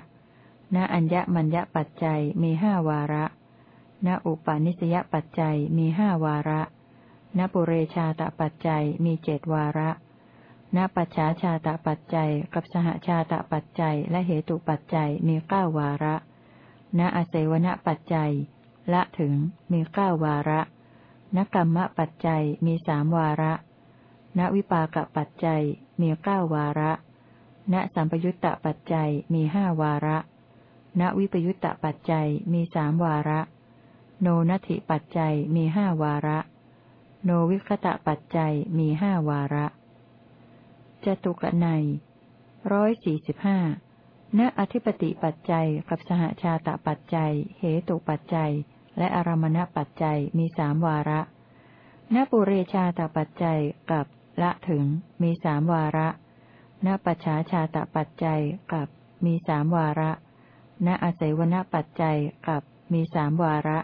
ณอัญญมัญญปัจจัยมีห้าวาระ ณอุปาณิสยปัจจัยมีห้าวาระ ณปุเรชาตปัจจัยมีเจดวาระ ณปัจฉาชาตปัจจัยกับสหชาตปัจจัยและเหตุปัจจัยมีเก้าวาระ ณอาศัยวณปัจจัย ละถึงมีเก้าวาระ ณกรรมปัจจัยมีสามวาระ ณวิปากปัจจัยมีเก้าวาระ ณสัมปยุตตปัจจัยมีห้าวาระ ณวิปยุตตปัจจัยมีสามวาระ โนนัติปัจจัยมีห้าวาระ โนวิคตะปัจจัยมีห้าวาระ จตุกนัยร้อยสี่สิบห้าณอธิปติปัจจัยกับสหชาตปัจจัย เหตุปัจจัย และอารมณปัจจัยมีสามวาระ ณปุเรชาตปัจจัยกับละถึงมีสามวาระ ณปัจฉาชาตปัจจัยกับมีสามวาระ ณอาศัยวณปัจจัยกับมีสามวาระ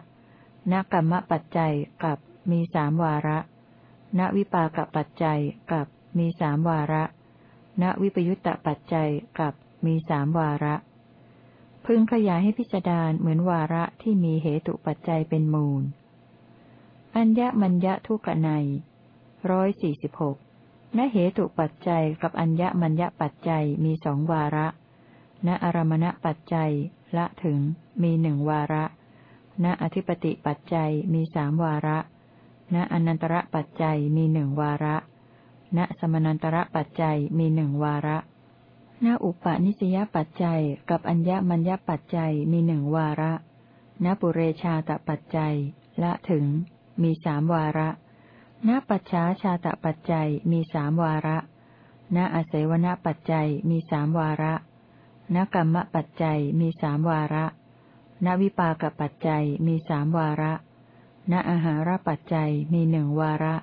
ณกรรมปัจจัยกับมีสามวาระ ณวิปากปัจจัยกับ มีสามวาระ ณวิปยุตตปัจจัยกับมีสามวาระ พึงขยายให้พิจารณาเหมือนวาระที่มีเหตุปัจจัยเป็นมูล อัญญมัญญทุกนัยร้อยสี่สิบหกณเหตุปัจจัยกับอัญญมัญญปัจจัยมีสองวาระ ณอารมณปัจจัยละถึงมีหนึ่งวาระ ณอธิปติปัจจัยมีสามวาระ ณอนันตระปัจจัยมีหนึ่งวาระ ณสมนันตระปัจจัยมีหนึ่งวาระ ณอุปนิสยปัจจัยกับอัญญมัญญปัจจัยมีหนึ่งวาระ ณปุเรชาตปัจจัยละถึง มีสามวาระ ณปัจฉาชาตปัจจัยมีสามวาระ ณอาศัยวณปัจจัยมีสามวาระณกรรมปัจจัยมีสามวาระ ณวิปากปัจจัยมีสามวาระ ณอาหารปัจจัยมีหนึ่งวาระ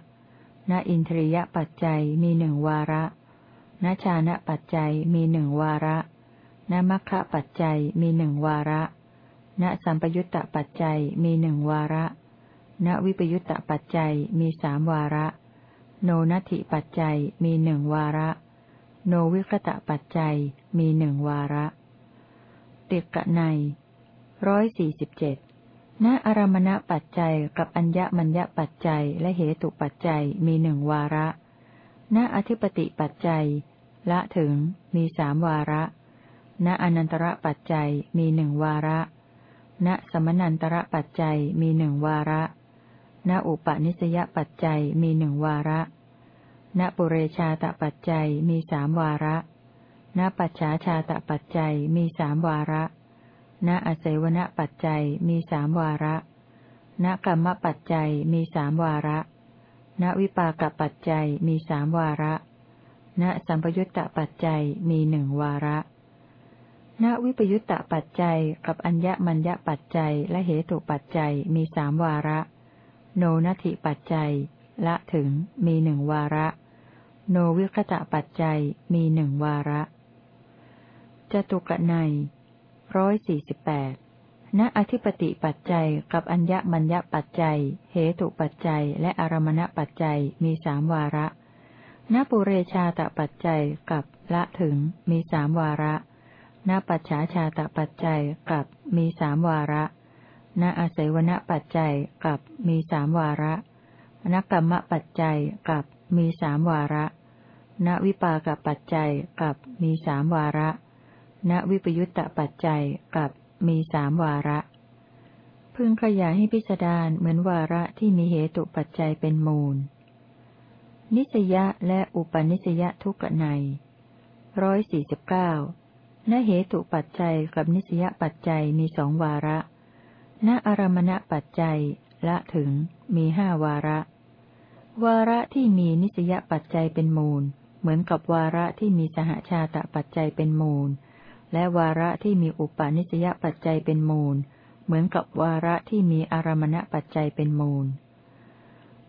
ณอินทรียปัจจัยมีหนึ่งวาระณชานะปัจจัยมีหนึ่งวาระณมัคคะปัจจัยมีหนึ่งวาระณสัมปยุตตปัจจัยมีหนึ่งวาระ ณวิปยุตตปัจจัยมีสามวาระ โนนัตถิปัจจัยมีหนึ่งวาระ โนวิคตะปัจจัยมีหนึ่งวาระ ติกะในร้อยสี่สิบเจ็ด ณอารมณปัจจัยกับอัญญมัญญปัจจัยและเหตุปัจจัยมีหนึ่งวาระ ณอธิปติปัจจัย ละถึงมีสามวาระ ณอนันตระปัจจัยมีหนึ่งวาระ ณสมนันตระปัจจัยมีหนึ่งวาระ ณอุปนิสยปัจจัยมีหนึ่งวาระ ณปุเรชาตปัจจัยมีสามวาระ ณปัจฉาชาตปัจจัยมีสามวาระ ณอเสวนปัจจัยมีสามวาระ ณกรรมปัจจัยมีสามวาระ ณวิปากปัจจัยมีสามวาระ ณสัมปยุตตปัจจัยมีหนึ่งวาระ ณวิปยุตตปัจจัยกับอัญญมัญญปัจจัยและเหตุปัจจัยมีสามวาระ โนนัตถิปัจจัย ละถึงมีหนึ่งวาระ โนวิคตะปัจจัยมีหนึ่งวาระจตุกนัย ร้อยสี่สิบแปดณอธิปติปัจจัยกับอัญญมัญญปัจจัย เหตุปัจจัย และอารมณปัจจัยมีสามวาระ ณปุเรชาตปัจจัยกับละถึงมีสามวาระ ณปัจฉาชาตปัจจัยกับมีสามวาระ ณอาศัยวณปัจจัยกับมีสามวาระ ณกรรมปัจจัยกับมีสามวาระ ณวิปากปัจจัยกับมีสามวาระ ณวิปยุตตปัจจัยกับมีสามวาระ พึงขยายให้พิจารณาเหมือนวาระที่มีเหตุปัจจัยเป็นมูล นิสยะและอุปนิสยทุกไนร้อยสี่สิบเก้าณเหตุปัจจัยกับนิสยปัจจัยมีสองวาระ ณอารมณปัจจัยละถึงมีห้าวาระ วาระที่มีนิสยปัจจัยเป็นมูล เหมือนกับวาระที่มีสหชาตปัจจัยเป็นมูล และวาระที่มีอุปาณิสยปัจจัยเป็นมูล เหมือนกับวาระที่มีอารมณปัจจัยเป็นมูล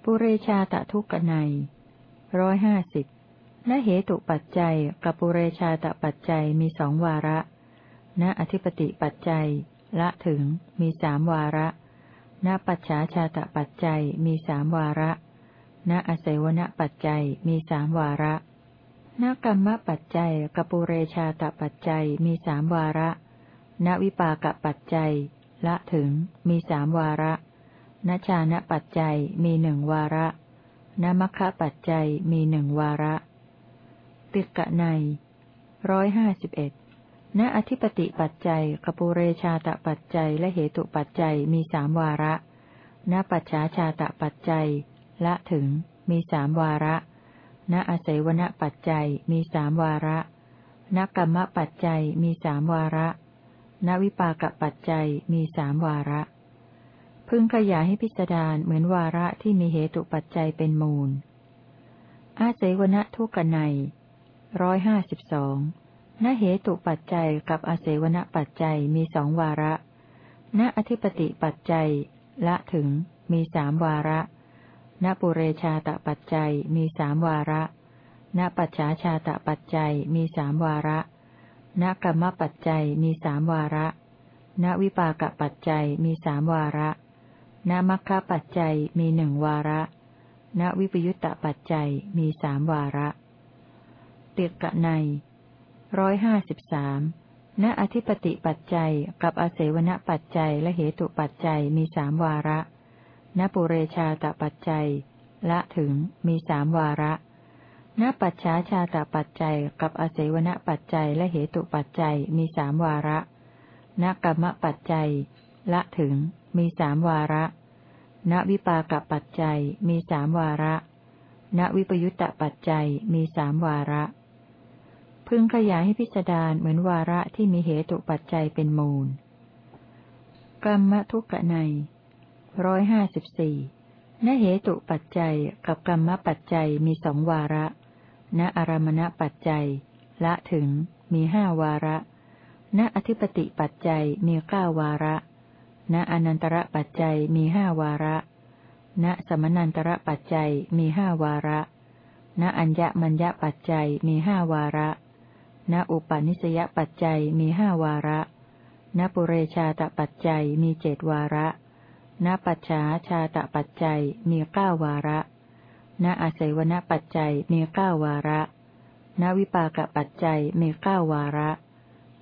ปุเรชาตทุกนัยร้อยห้าสิบณเหตุปัจจัยกับปุเรชาตปัจจัยมีสองวาระ ณอธิปติปัจจัย ละถึงมีสามวาระ ณปัจฉาชาตปัจจัยมีสามวาระ ณอเสวนปัจจัยมีสามวาระ ณกรรมปัจจัยกปุเรชาตปัจจัยมีสามวาระณวิปากปัจจัย ละถึงมีสามวาระณชานะปัจจัยมีหนึ่งวาระณมัคคะปัจจัยมีหนึ่งวาระ ติกะในร้อยห้าสิบเอ็ดณอธิปติปัจจัยกปูเรชาตปัจจัยและเหตุปัจจัยมีสามวาระ ณปัจฉาชาตปัจจัย ละถึงมีสามวาระ ณอาศัยวณปัจจัยมีสามวาระ ณกรรมปัจจัยมีสามวาระ ณวิปากปัจจัยมีสามวาระ พึงขยายให้พิจารณาเหมือนวาระที่มีเหตุปัจจัยเป็นมูล อาศัยวณทุกนัยร้อยห้าสิบสองณเหตุปัจจัยกับอาเสวนปัจจัยมีสองวาระ ณอธิปติปัจจัย ละถึงมีสามวาระ ณปุเรชาตปัจจัยมีสามวาระ ณปัจฉาชาตปัจจัยมีสามวาระ ณกรรมปัจจัยมีสามวาระ ณวิปากปัจจัยมีสามวาระ ณมัคคะปัจจัยมีหนึ่งวาระ ณวิปยุตตปัจจัยมีสามวาระ เตียกะในร้อยห้าสิบสามณอธิปติปัจจัยกับอเสวนปัจจัยและเหตุปัจจัยมีสามวาระ ณปุเรชาตปัจจัย ละถึงมีสามวาระณปัจฉาชาตปัจจัยกับอเสวนปัจจัยและเหตุปัจจัยมีสามวาระณกรรมปัจจัย ละถึงมีสามวาระณวิปากปัจจัยมีสามวาระณวิปยุตตปัจจัยมีสามวาระ พึงขยายให้พิจารณาเหมือนวาระที่มีเหตุปัจจัยเป็นมูล กรรมทุกขใน ร้อยห้าสิบสี่ณเหตุปัจจัยกับกรรมปัจจัยมีสองวาระ ณอารมณปัจจัย ละถึงมีห้าวาระ ณอธิปติปัจจัยมีเก้าวาระ ณอนันตระปัจจัยมีห้าวาระ ณสมนันตระปัจจัยมีห้าวาระ ณอัญญมัญญปัจจัยมีห้าวาระ ณอุปนิสยปัจจัยมีห้าวาระ ณปุเรชาตปัจจัยมีเจดวาระ ณปัจฉาชาตปัจจัยมีเก้าวาระ ณอาศัยวณปัจจัยมีเก้าวาระ ณวิปากปัจจัยมีเก้าวาระ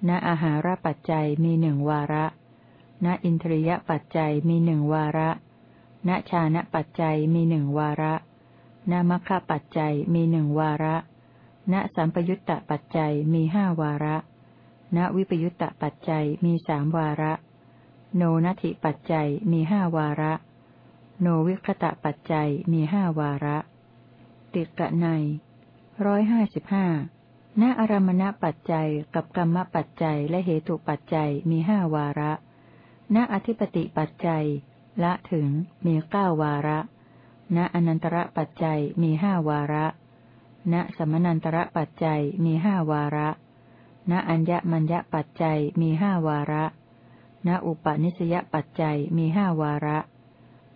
ณอาหารปัจจัยมีหนึ่งวาระ ณอินทรียปัจจัยมีหนึ่งวาระ ณชานะปัจจัยมีหนึ่งวาระณมัคคะปัจจัยมีหนึ่งวาระ ณสัมปยุตตปัจจัยมีห้าวาระ ณวิปยุตตปัจจัยมีสามวาระ โนนัติปัจจัยมีห้าวาระ โนวิคตะปัจจัยมีห้าวาระ ติกะในร้อยห้าสิบห้าณอารมณปัจจัยกับกรรมปัจจัยและเหตุปัจจัยมีห้าวาระ ณอธิปติปัจจัย ละถึงมีเก้าวาระ ณอนันตระปัจจัยมีห้าวาระ ณสมนันตระปัจจัยมีห้าวาระ ณอัญญมัญญปัจจัยมีห้าวาระ ณอุปนิสยปัจจัยมีห้าวาระ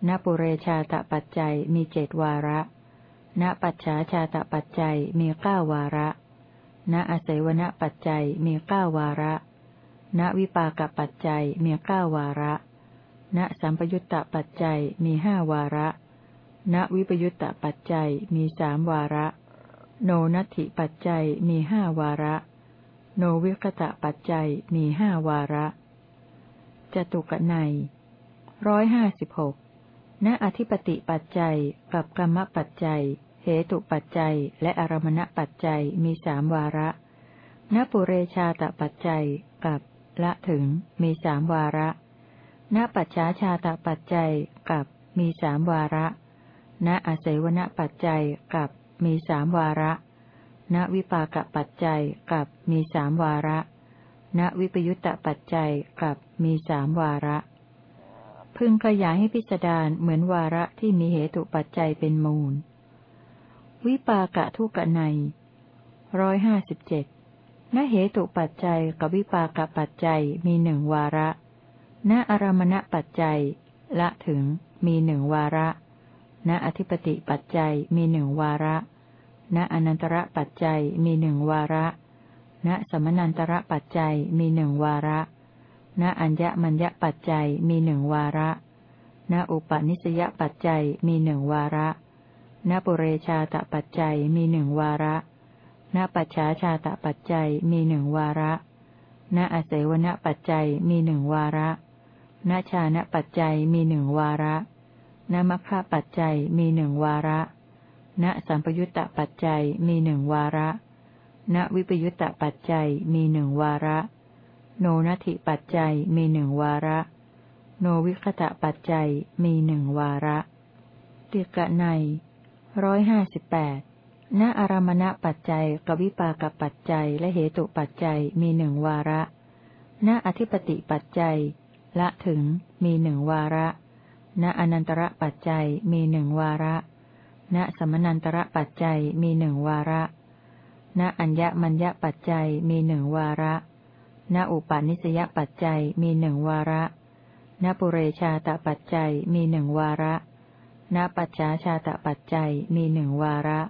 ณปุเรชาตปัจจัยมีเจดวาระ ณปัจฉาชาตปัจจัยมีเก้าวาระ ณอเสวนปัจจัยมีเก้าวาระ ณวิปากปัจจัยมีเก้าวาระ ณสัมปยุตตปัจจัยมีห้าวาระ ณวิปยุตตปัจจัยมีสามวาระ โนนัตถิปัจจัยมีห้าวาระ โนวิคตะปัจจัยมีห้าวาระ จตุกนัยร้อยห้าสิบหกณอธิปติปัจจัยกับกรรมปัจจัย เหตุปัจจัย และอารมณปัจจัยมีสามวาระ ณปุเรชาตปัจจัยกับละถึงมีสามวาระ ณปัจฉาชาตปัจจัยกับมีสามวาระ ณอาศัยวณปัจจัยกับมีสามวาระ ณวิปากปัจจัยกับมีสามวาระ ณวิปยุตตปัจจัยกับมีสามวาระ พึงขยายให้พิจารณาเหมือนวาระที่มีเหตุปัจจัยเป็นมูล วิปากะทุกนัยร้อยห้าสิบเจ็ดณเหตุปัจจัยกับวิปากปัจจัยมีหนึ่งวาระ ณอารมณปัจจัย ละถึงมีหนึ่งวาระ ณอธิปติปัจจัยมีหนึ่งวาระ ณอนันตระปัจจัยมีหนึ่งวาระ ณสมนันตระปัจจัยมีหนึ่งวาระ ณอัญญมัญญปัจจัยมีหนึ่งวาระ ณอุปนิสยปัจจัยมีหนึ่งวาระ ณปุเรชาตปัจจัยมีหนึ่งวาระ ณปัจฉาชาตปัจจัยมีหนึ่งวาระ ณอเสวนปัจจัยมีหนึ่งวาระ ณชานะปัจจัยมีหนึ่งวาระณมัคคะปัจจัยมีหนึ่งวาระ ณสัมปยุตตปัจจัยมีหนึ่งวาระ ณวิปยุตตปัจจัยมีหนึ่งวาระ โนนัติปัจจัยมีหนึ่งวาระ โนวิคตะปัจจัยมีหนึ่งวาระติกะในร้อยห้าสิบแปดณอารมณปัจจัยกวิปากปัจจัยและเหตุปัจจัยมีหนึ่งวาระ ณอธิปติปัจจัย ละถึงมีหนึ่งวาระ ณอนันตระปัจจัยมีหนึ่งวาระ ณสมนันตระปัจจัยมีหนึ่งวาระ ณอัญญมัญญปัจจัยมีหนึ่งวาระ ณอุปาณิสยปัจจัยมีหนึ่งวาระ ณปุเรชาตปัจจัยมีหนึ่งวาระ ณปัจฉาชาตปัจจัยมีหนึ่งวาระ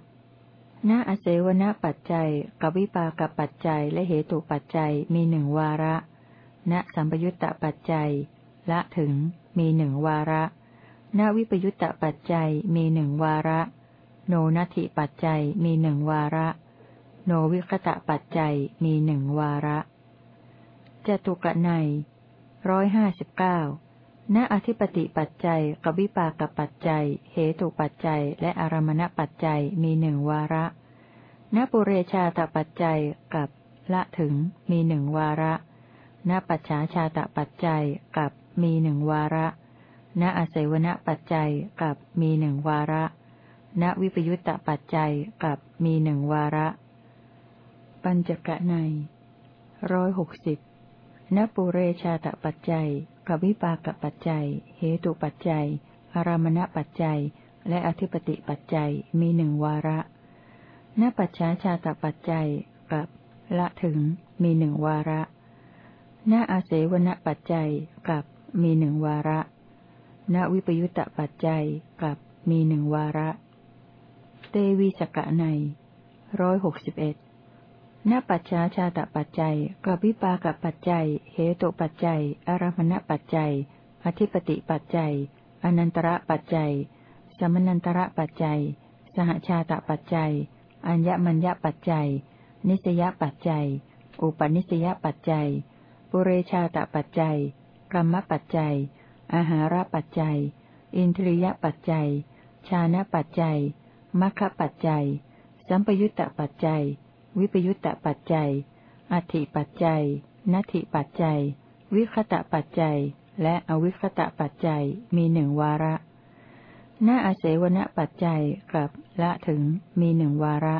ณอเสวนปัจจัยกวิปากปัจจัยและเหตุปัจจัยมีหนึ่งวาระ ณสัมปยุตตปัจจัย ละถึงมีหนึ่งวาระ ณวิปยุตตปัจจัยมีหนึ่งวาระ โนนัตถิปัจจัยมีหนึ่งวาระ โนวิคตะปัจจัยมีหนึ่งวาระจตุกนัยร้อยห้าสิบเก้าณอธิปติปัจจัยกับวิปากปัจจัย เหตุปัจจัย และอารมณปัจจัยมีหนึ่งวาระณปุเรชาตปัจจัยกับละถึงมีหนึ่งวาระณปัจฉาชาตปัจจัยกับมีหนึ่งวาระณอาศัยวณปัจจัยกับมีหนึ่งวาระณวิปยุตตปัจจัยกับมีหนึ่งวาระ ปัญจกะในร้อยหกสิบณปุเรชาตปัจจัยกวิปากปัจจัย เหตุปัจจัย อารามณปัจจัย และอธิปติปัจจัยมีหนึ่งวาระณปัจฉาชาตปัจจัยกับละถึงมีหนึ่งวาระณอาเสวนปัจจัยกับมีหนึ่งวาระณวิปยุตตปัจจัยกับมีหนึ่งวาระ เตวีสกะในร้อยหกสิบเอ็ด ณปัจฉาชาตปัจจัยกับวิปากปัจจัย เหตุปัจจัย อารมณปัจจัย อธิปติปัจจัย อนันตระปัจจัย สมนันตระปัจจัย สหชาตปัจจัย อัญญมัญญปัจจัย นิสยปัจจัย อุปนิสยปัจจัย ปุเรชาตปัจจัย กรรมปัจจัย อาหารปัจจัย อินทรียปัจจัย ชานะปัจจัยมัคคปัจจัย สัมปยุตตปัจจัย วิปยุตตปัจจัย อธิปัจจัย นัตถิปัจจัย วิคตะปัจจัย และอวิคตะปัจจัยมีหนึ่งวาระ ณอาเสวนปัจจัยกับละถึงมีหนึ่งวาระ